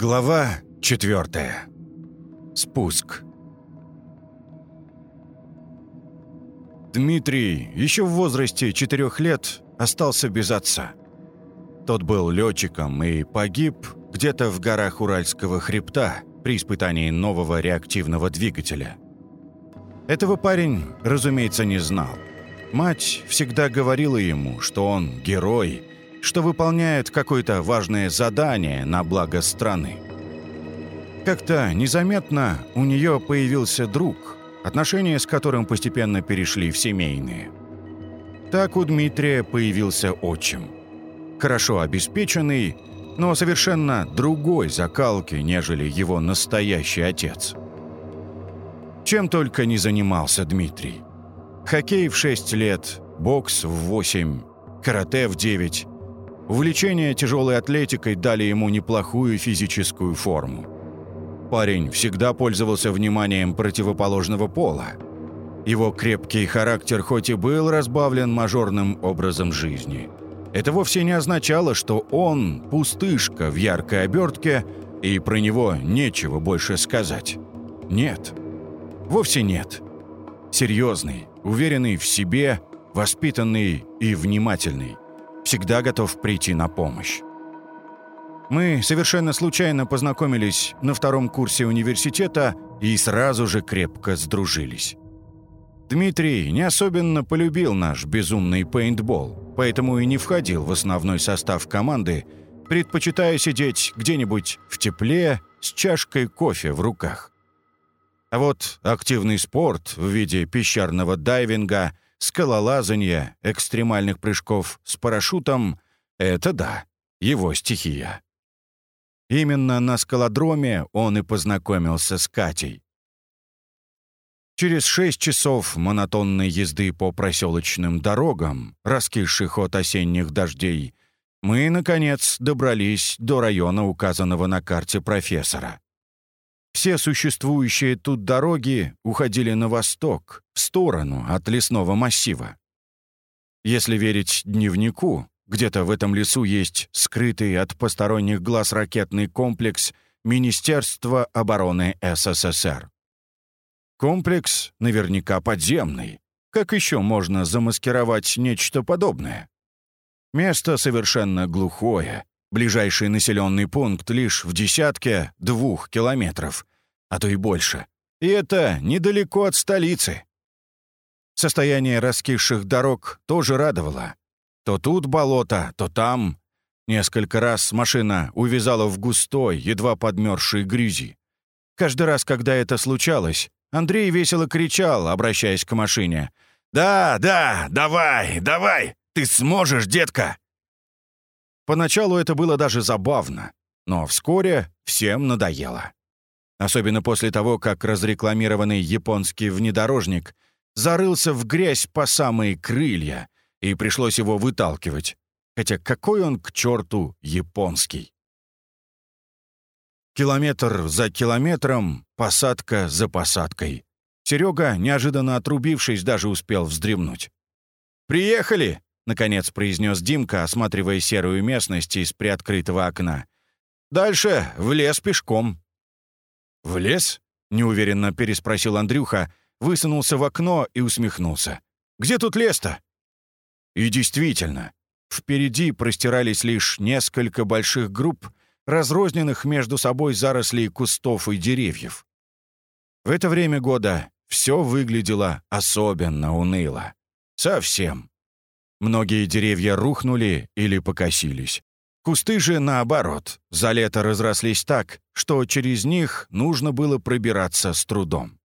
Глава четвертая. Спуск. Дмитрий еще в возрасте четырех лет остался без отца. Тот был летчиком и погиб где-то в горах Уральского хребта при испытании нового реактивного двигателя. Этого парень, разумеется, не знал. Мать всегда говорила ему, что он герой, что выполняет какое-то важное задание на благо страны. Как-то незаметно у нее появился друг, отношения с которым постепенно перешли в семейные. Так у Дмитрия появился отчим. Хорошо обеспеченный, но совершенно другой закалки, нежели его настоящий отец. Чем только не занимался Дмитрий. Хоккей в 6 лет, бокс в 8, карате в 9. Увлечение тяжелой атлетикой дали ему неплохую физическую форму. Парень всегда пользовался вниманием противоположного пола. Его крепкий характер хоть и был разбавлен мажорным образом жизни. Это вовсе не означало, что он пустышка в яркой обертке, и про него нечего больше сказать. Нет. Вовсе нет. Серьезный, уверенный в себе, воспитанный и внимательный. Всегда готов прийти на помощь. Мы совершенно случайно познакомились на втором курсе университета и сразу же крепко сдружились. Дмитрий не особенно полюбил наш безумный пейнтбол, поэтому и не входил в основной состав команды, предпочитая сидеть где-нибудь в тепле с чашкой кофе в руках. А вот активный спорт в виде пещерного дайвинга, скалолазания, экстремальных прыжков с парашютом — это да, его стихия. Именно на скалодроме он и познакомился с Катей. Через шесть часов монотонной езды по проселочным дорогам, раскисших от осенних дождей, мы, наконец, добрались до района, указанного на карте профессора. Все существующие тут дороги уходили на восток, в сторону от лесного массива. Если верить дневнику, где-то в этом лесу есть скрытый от посторонних глаз ракетный комплекс Министерства обороны СССР. Комплекс наверняка подземный. Как еще можно замаскировать нечто подобное? Место совершенно глухое, Ближайший населенный пункт лишь в десятке двух километров, а то и больше. И это недалеко от столицы. Состояние раскисших дорог тоже радовало. То тут болото, то там. Несколько раз машина увязала в густой, едва подмерзшей грязи. Каждый раз, когда это случалось, Андрей весело кричал, обращаясь к машине. «Да, да, давай, давай! Ты сможешь, детка!» Поначалу это было даже забавно, но вскоре всем надоело. Особенно после того, как разрекламированный японский внедорожник зарылся в грязь по самые крылья, и пришлось его выталкивать. Хотя какой он к черту японский? Километр за километром, посадка за посадкой. Серега, неожиданно отрубившись, даже успел вздремнуть. «Приехали!» наконец произнес Димка, осматривая серую местность из приоткрытого окна. «Дальше в лес пешком». «В лес?» — неуверенно переспросил Андрюха, высунулся в окно и усмехнулся. «Где тут лес-то?» И действительно, впереди простирались лишь несколько больших групп, разрозненных между собой зарослей кустов и деревьев. В это время года все выглядело особенно уныло. Совсем. Многие деревья рухнули или покосились. Кусты же, наоборот, за лето разрослись так, что через них нужно было пробираться с трудом.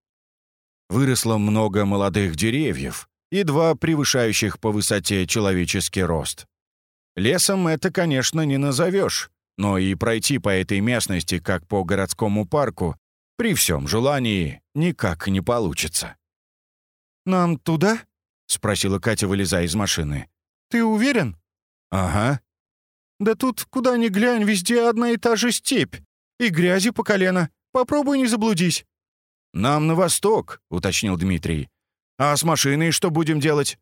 Выросло много молодых деревьев, едва превышающих по высоте человеческий рост. Лесом это, конечно, не назовешь, но и пройти по этой местности, как по городскому парку, при всем желании никак не получится. «Нам туда?» — спросила Катя, вылезая из машины. «Ты уверен?» «Ага». «Да тут, куда ни глянь, везде одна и та же степь. И грязи по колено. Попробуй не заблудись». «Нам на восток», — уточнил Дмитрий. «А с машиной что будем делать?»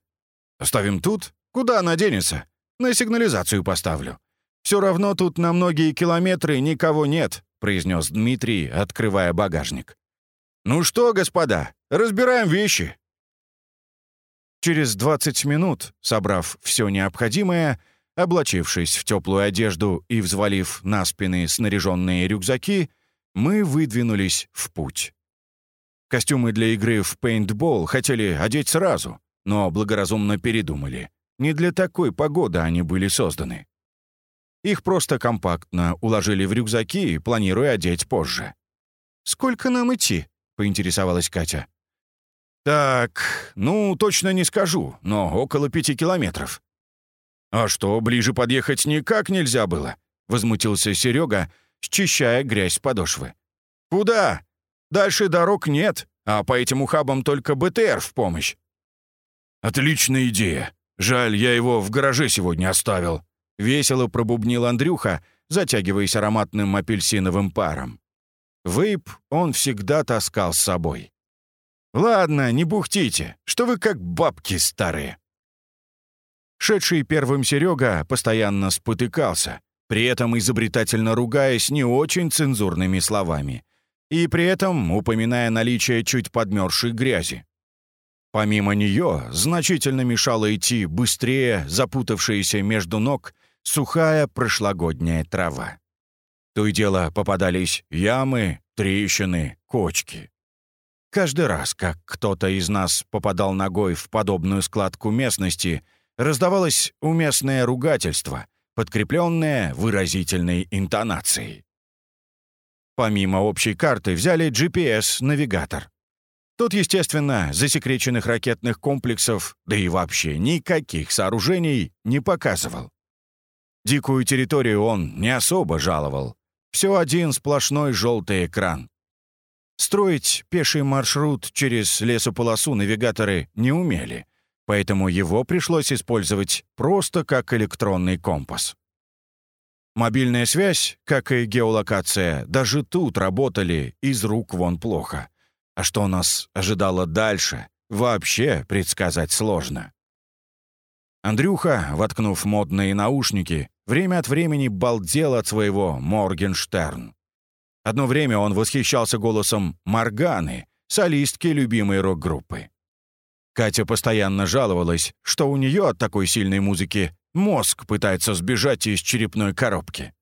«Оставим тут? Куда она денется? На сигнализацию поставлю. Все равно тут на многие километры никого нет, произнес Дмитрий, открывая багажник. «Ну что, господа, разбираем вещи!» Через 20 минут, собрав все необходимое, облачившись в теплую одежду и взвалив на спины снаряженные рюкзаки, мы выдвинулись в путь. Костюмы для игры в пейнтбол хотели одеть сразу, но благоразумно передумали. Не для такой погоды они были созданы. Их просто компактно уложили в рюкзаки, планируя одеть позже. «Сколько нам идти?» — поинтересовалась Катя. «Так, ну, точно не скажу, но около пяти километров». «А что, ближе подъехать никак нельзя было?» — возмутился Серега, счищая грязь с подошвы. «Куда? Дальше дорог нет, а по этим ухабам только БТР в помощь». «Отличная идея. Жаль, я его в гараже сегодня оставил», — весело пробубнил Андрюха, затягиваясь ароматным апельсиновым паром. Вейп он всегда таскал с собой. «Ладно, не бухтите, что вы как бабки старые». Шедший первым Серега постоянно спотыкался, при этом изобретательно ругаясь не очень цензурными словами, и при этом упоминая наличие чуть подмерзшей грязи. Помимо нее, значительно мешало идти быстрее запутавшаяся между ног сухая прошлогодняя трава. То и дело попадались ямы, трещины, кочки. Каждый раз, как кто-то из нас попадал ногой в подобную складку местности, раздавалось уместное ругательство, подкрепленное выразительной интонацией. Помимо общей карты взяли GPS-навигатор. Тут, естественно, засекреченных ракетных комплексов, да и вообще никаких сооружений не показывал. Дикую территорию он не особо жаловал. Все один сплошной желтый экран. Строить пеший маршрут через лесополосу навигаторы не умели, поэтому его пришлось использовать просто как электронный компас. Мобильная связь, как и геолокация, даже тут работали из рук вон плохо. А что нас ожидало дальше, вообще предсказать сложно. Андрюха, воткнув модные наушники, время от времени балдел от своего Моргенштерн. Одно время он восхищался голосом Марганы, солистки любимой рок-группы. Катя постоянно жаловалась, что у нее от такой сильной музыки мозг пытается сбежать из черепной коробки.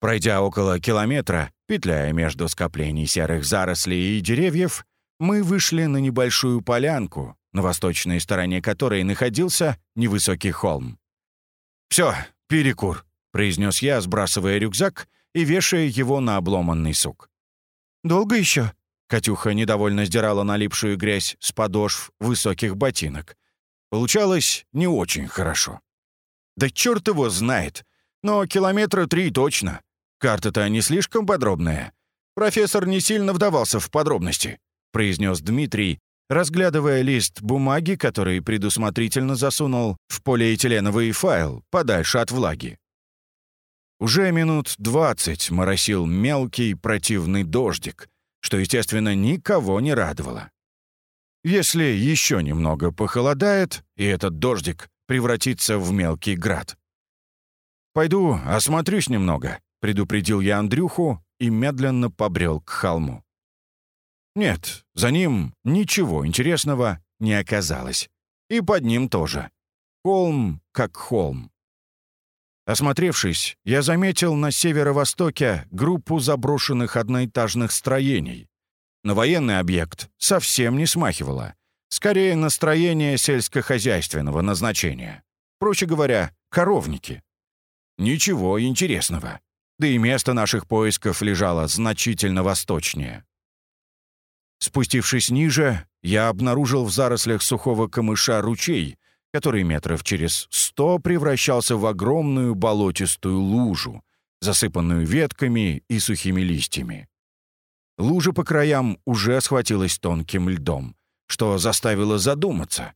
Пройдя около километра, петляя между скоплений серых зарослей и деревьев, мы вышли на небольшую полянку, на восточной стороне которой находился невысокий холм. «Все, перекур», — произнес я, сбрасывая рюкзак и вешая его на обломанный сук. «Долго еще?» Катюха недовольно сдирала налипшую грязь с подошв высоких ботинок. Получалось не очень хорошо. «Да черт его знает! Но километра три точно. Карта-то не слишком подробная. Профессор не сильно вдавался в подробности», — произнес Дмитрий, разглядывая лист бумаги, который предусмотрительно засунул в полиэтиленовый файл подальше от влаги. Уже минут двадцать моросил мелкий противный дождик, что, естественно, никого не радовало. Если еще немного похолодает, и этот дождик превратится в мелкий град. «Пойду осмотрюсь немного», — предупредил я Андрюху и медленно побрел к холму. Нет, за ним ничего интересного не оказалось. И под ним тоже. Холм как холм. Осмотревшись, я заметил на северо-востоке группу заброшенных одноэтажных строений. На военный объект совсем не смахивало. Скорее, на строение сельскохозяйственного назначения. Проще говоря, коровники. Ничего интересного. Да и место наших поисков лежало значительно восточнее. Спустившись ниже, я обнаружил в зарослях сухого камыша ручей, который метров через сто превращался в огромную болотистую лужу, засыпанную ветками и сухими листьями. Лужа по краям уже схватилась тонким льдом, что заставило задуматься.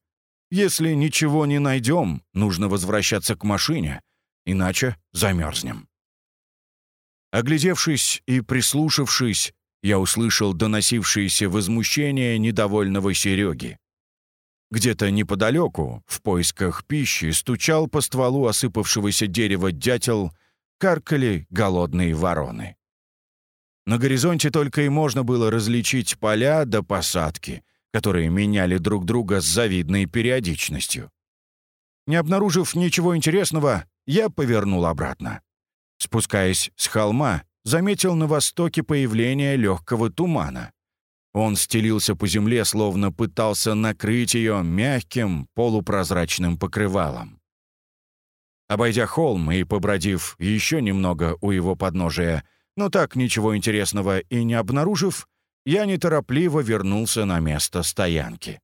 Если ничего не найдем, нужно возвращаться к машине, иначе замерзнем. Оглядевшись и прислушавшись, я услышал доносившееся возмущение недовольного Сереги. Где-то неподалеку, в поисках пищи, стучал по стволу осыпавшегося дерева дятел, каркали голодные вороны. На горизонте только и можно было различить поля до посадки, которые меняли друг друга с завидной периодичностью. Не обнаружив ничего интересного, я повернул обратно. Спускаясь с холма, заметил на востоке появление легкого тумана. Он стелился по земле, словно пытался накрыть ее мягким полупрозрачным покрывалом. Обойдя холм и побродив еще немного у его подножия, но так ничего интересного и не обнаружив, я неторопливо вернулся на место стоянки.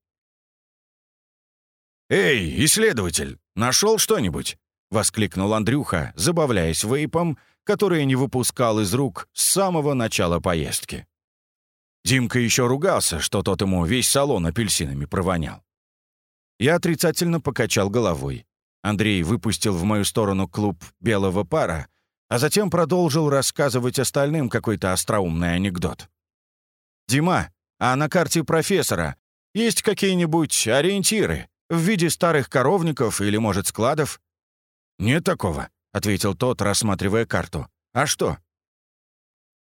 «Эй, исследователь, нашел что-нибудь?» — воскликнул Андрюха, забавляясь вейпом, который не выпускал из рук с самого начала поездки. Димка еще ругался, что тот ему весь салон апельсинами провонял. Я отрицательно покачал головой. Андрей выпустил в мою сторону клуб белого пара, а затем продолжил рассказывать остальным какой-то остроумный анекдот. «Дима, а на карте профессора есть какие-нибудь ориентиры?» В виде старых коровников или, может, складов?» «Нет такого», — ответил тот, рассматривая карту. «А что?»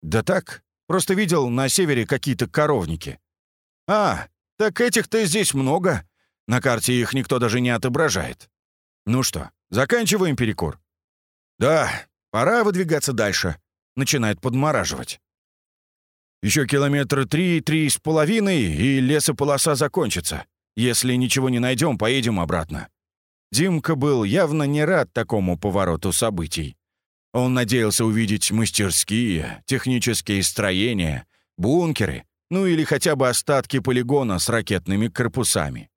«Да так, просто видел на севере какие-то коровники». «А, так этих-то здесь много. На карте их никто даже не отображает. Ну что, заканчиваем перекур?» «Да, пора выдвигаться дальше. Начинает подмораживать». Еще километра три, три с половиной, и лесополоса закончится. Если ничего не найдем, поедем обратно». Димка был явно не рад такому повороту событий. Он надеялся увидеть мастерские, технические строения, бункеры, ну или хотя бы остатки полигона с ракетными корпусами.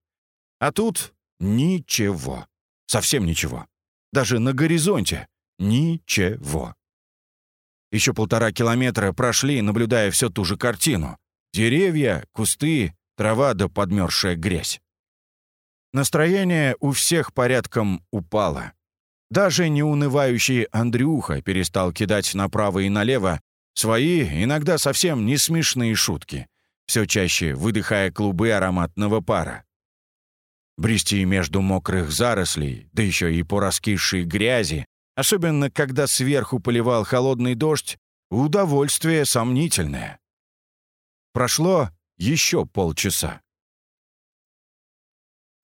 А тут ничего. Совсем ничего. Даже на горизонте ничего. Еще полтора километра прошли, наблюдая все ту же картину. Деревья, кусты, трава да подмерзшая грязь. Настроение у всех порядком упало. Даже неунывающий Андрюха перестал кидать направо и налево свои, иногда совсем не смешные шутки, все чаще выдыхая клубы ароматного пара. Брести между мокрых зарослей, да еще и по раскисшей грязи, особенно когда сверху поливал холодный дождь, удовольствие сомнительное. Прошло еще полчаса.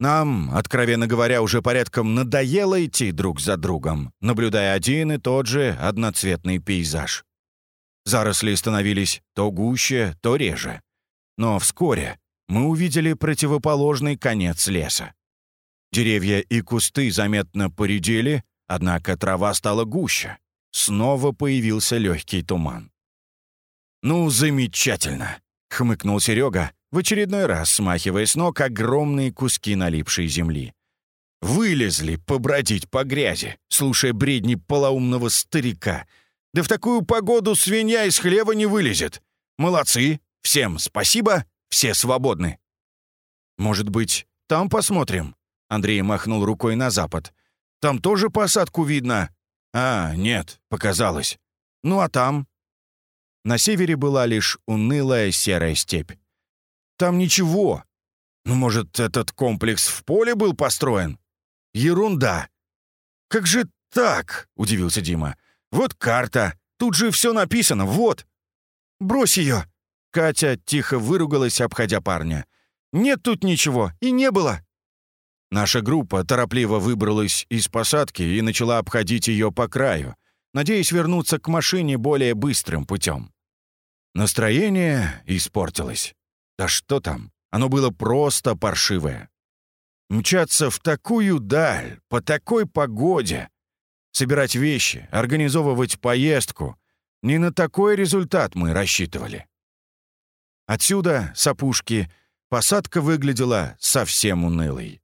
Нам, откровенно говоря, уже порядком надоело идти друг за другом, наблюдая один и тот же одноцветный пейзаж. Заросли становились то гуще, то реже. Но вскоре мы увидели противоположный конец леса. Деревья и кусты заметно поредели, однако трава стала гуще. Снова появился легкий туман. «Ну, замечательно!» — хмыкнул Серега, в очередной раз смахивая с ног огромные куски налипшей земли. «Вылезли побродить по грязи, слушая бредни полоумного старика. Да в такую погоду свинья из хлева не вылезет. Молодцы, всем спасибо, все свободны». «Может быть, там посмотрим?» Андрей махнул рукой на запад. «Там тоже посадку видно?» «А, нет, показалось. Ну а там?» На севере была лишь унылая серая степь. Там ничего. Ну, может, этот комплекс в поле был построен? Ерунда. Как же так? Удивился Дима. Вот карта. Тут же все написано. Вот. Брось ее. Катя тихо выругалась, обходя парня. «Нет тут ничего, и не было». Наша группа торопливо выбралась из посадки и начала обходить ее по краю, надеясь вернуться к машине более быстрым путем. Настроение испортилось. Да что там, оно было просто паршивое. Мчаться в такую даль, по такой погоде, собирать вещи, организовывать поездку — не на такой результат мы рассчитывали. Отсюда, с опушки, посадка выглядела совсем унылой.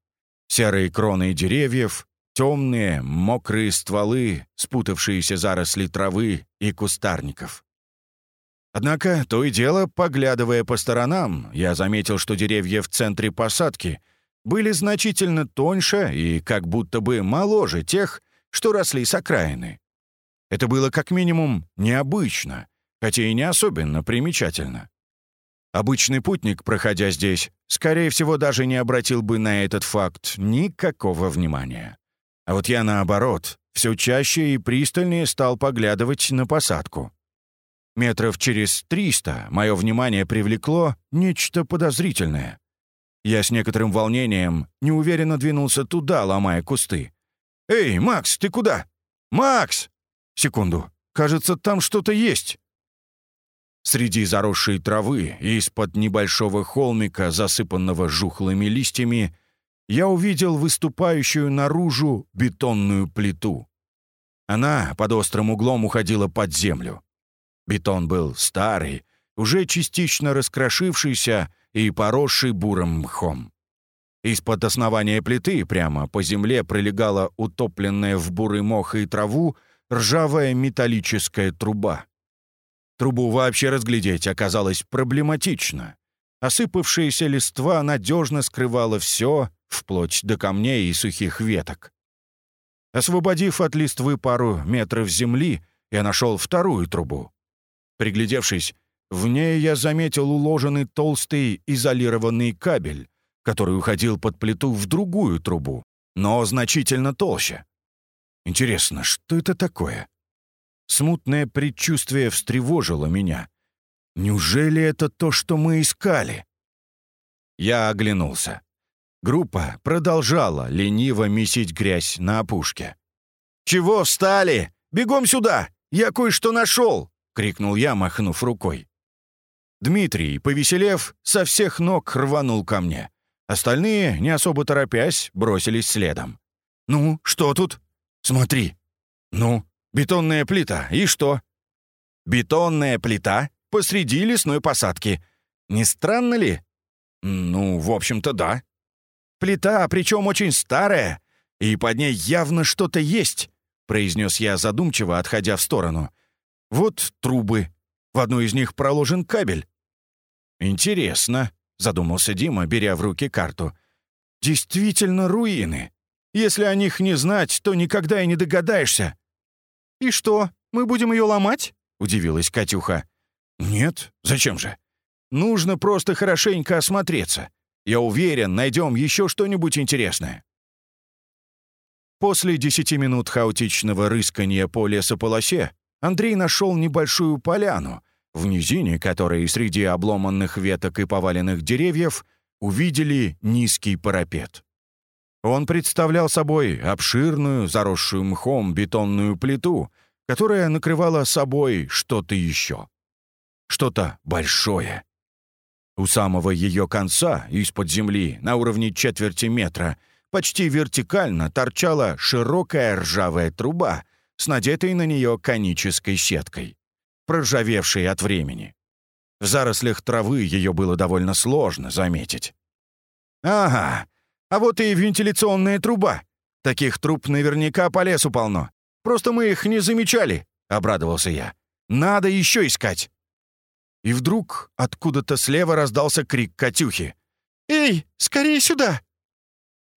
Серые кроны деревьев, темные, мокрые стволы, спутавшиеся заросли травы и кустарников. Однако, то и дело, поглядывая по сторонам, я заметил, что деревья в центре посадки были значительно тоньше и как будто бы моложе тех, что росли с окраины. Это было как минимум необычно, хотя и не особенно примечательно. Обычный путник, проходя здесь, скорее всего, даже не обратил бы на этот факт никакого внимания. А вот я, наоборот, все чаще и пристальнее стал поглядывать на посадку. Метров через триста мое внимание привлекло нечто подозрительное. Я с некоторым волнением неуверенно двинулся туда, ломая кусты. «Эй, Макс, ты куда? Макс!» «Секунду. Кажется, там что-то есть». Среди заросшей травы и из-под небольшого холмика, засыпанного жухлыми листьями, я увидел выступающую наружу бетонную плиту. Она под острым углом уходила под землю. Бетон был старый, уже частично раскрошившийся и поросший бурым мхом. Из-под основания плиты прямо по земле пролегала утопленная в бурый мох и траву ржавая металлическая труба. Трубу вообще разглядеть оказалось проблематично. Осыпавшаяся листва надежно скрывала все, вплоть до камней и сухих веток. Освободив от листвы пару метров земли, я нашел вторую трубу. Приглядевшись, в ней я заметил уложенный толстый изолированный кабель, который уходил под плиту в другую трубу, но значительно толще. Интересно, что это такое? Смутное предчувствие встревожило меня. Неужели это то, что мы искали? Я оглянулся. Группа продолжала лениво месить грязь на опушке. «Чего встали? Бегом сюда! Я кое-что нашел!» — крикнул я, махнув рукой. Дмитрий, повеселев, со всех ног рванул ко мне. Остальные, не особо торопясь, бросились следом. «Ну, что тут?» «Смотри». «Ну, бетонная плита. И что?» «Бетонная плита посреди лесной посадки. Не странно ли?» «Ну, в общем-то, да». Плита, причем очень старая, и под ней явно что-то есть», — произнес я задумчиво, отходя в сторону. «Вот трубы. В одну из них проложен кабель». «Интересно», — задумался Дима, беря в руки карту. «Действительно руины. Если о них не знать, то никогда и не догадаешься». «И что, мы будем ее ломать?» — удивилась Катюха. «Нет, зачем же? Нужно просто хорошенько осмотреться. Я уверен, найдем еще что-нибудь интересное». После десяти минут хаотичного рыскания по лесополосе Андрей нашел небольшую поляну, в низине которой среди обломанных веток и поваленных деревьев увидели низкий парапет. Он представлял собой обширную, заросшую мхом бетонную плиту, которая накрывала собой что-то еще. Что-то большое, у самого ее конца, из-под земли, на уровне четверти метра, почти вертикально торчала широкая ржавая труба с надетой на нее конической сеткой, проржавевшей от времени. В зарослях травы ее было довольно сложно заметить. «Ага, а вот и вентиляционная труба. Таких труб наверняка по лесу полно. Просто мы их не замечали», — обрадовался я. «Надо еще искать». И вдруг откуда-то слева раздался крик Катюхи. «Эй, скорее сюда!»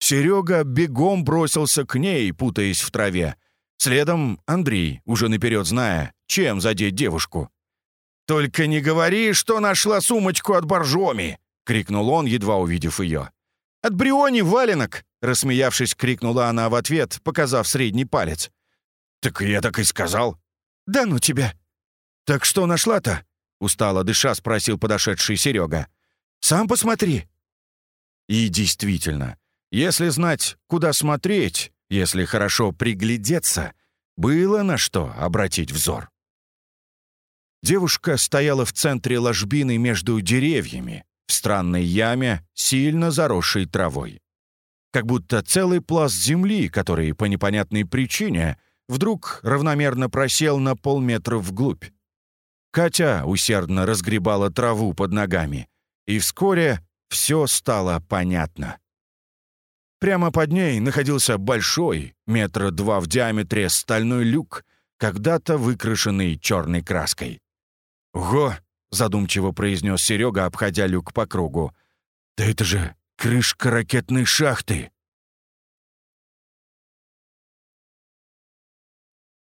Серега бегом бросился к ней, путаясь в траве. Следом Андрей, уже наперед зная, чем задеть девушку. «Только не говори, что нашла сумочку от боржоми!» — крикнул он, едва увидев ее. «От Бриони валенок!» — рассмеявшись, крикнула она в ответ, показав средний палец. «Так я так и сказал». «Да ну тебя!» «Так что нашла-то?» Устало дыша спросил подошедший Серега. «Сам посмотри». И действительно, если знать, куда смотреть, если хорошо приглядеться, было на что обратить взор. Девушка стояла в центре ложбины между деревьями, в странной яме, сильно заросшей травой. Как будто целый пласт земли, который по непонятной причине вдруг равномерно просел на полметра вглубь. Катя усердно разгребала траву под ногами, и вскоре все стало понятно. Прямо под ней находился большой, метра два в диаметре, стальной люк, когда-то выкрашенный черной краской. «Ого!» — задумчиво произнес Серега, обходя люк по кругу. «Да это же крышка ракетной шахты!»